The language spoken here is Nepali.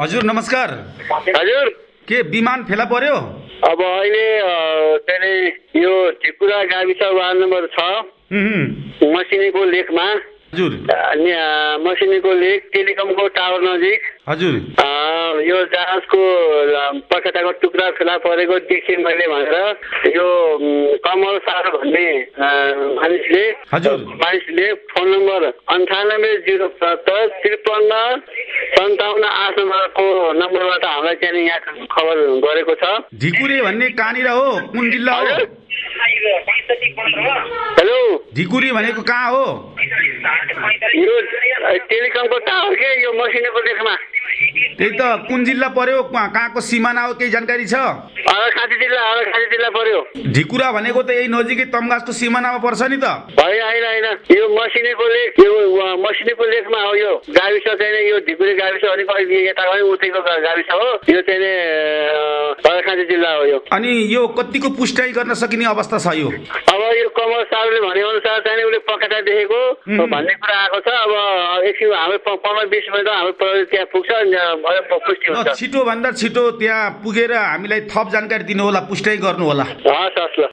हजुर नमस्कार। हजुर। के विमान फेला पर्यो? अब अहिले के अरे यो झिकुरा गाविस वार्ड नम्बर छ। मसिनीको लेकमा हजुर। मसिनीको लेक टेलिकमको टावर नजिक। हजुर। यो जहाजको पखेटाको टुक्रा फेला परेको देखेँ मैले भनेर यो कमल सार भन्ने मानिसले हजुर। मानिसले फोन नम्बर अन्ठानब्बे जिरो सत्तर त्रिपन्न सन्ताउन्न आठ नम्बरको नम्बरबाट हामीलाई त्यहाँनिर यहाँ खबर गरेको छ। झिकुरे भन्ने कहाँनिर हो? कुन जिल्ला हो? हेलो। झिकुरी भनेको कहाँ हो? यो टेलिकमको टावर के यो मसिनेको लेखमा त्यही त कुन जिल्ला पर्यो कहाँ- कहाँको सिमाना हो केही जानकारी छ? अलखाँची जिल्ला अलखाँची जिल्ला पर्यो। झिकुरा भनेको त यही नजिकै तमगासको सिमानामा पर्छ नि त। होइन होइन होइन। यो मसिनेको लेख यो मसिनेको लेखमा हो यो। गाविस चाहिँ यो ढिकुरी गाविस अलिक अलिक यता पनि उतैको गाविस हो। यो चाहिँ अलखाँची जिल्ला हो यो। अनि यो कतिको पुष्टाइ गर्न सकिने अवस्था छ यो? अब यो कमल साहबले भनेअनुसार चाहिँ नि उसले पखेटा देखेको. भन्ने कुरा आएको छ अब एकछिन हाम्रो प- पन्ध्र बिस मिनट हाम्रो त्यहाँ पुग्छ पुष्टि हुन्छ। छिटो भन्दा छिटो त्यहाँ पुगेर हामीलाई थप जानकारी दिनु होला पुष्टाइ गर्नु होला हस् हस् ल।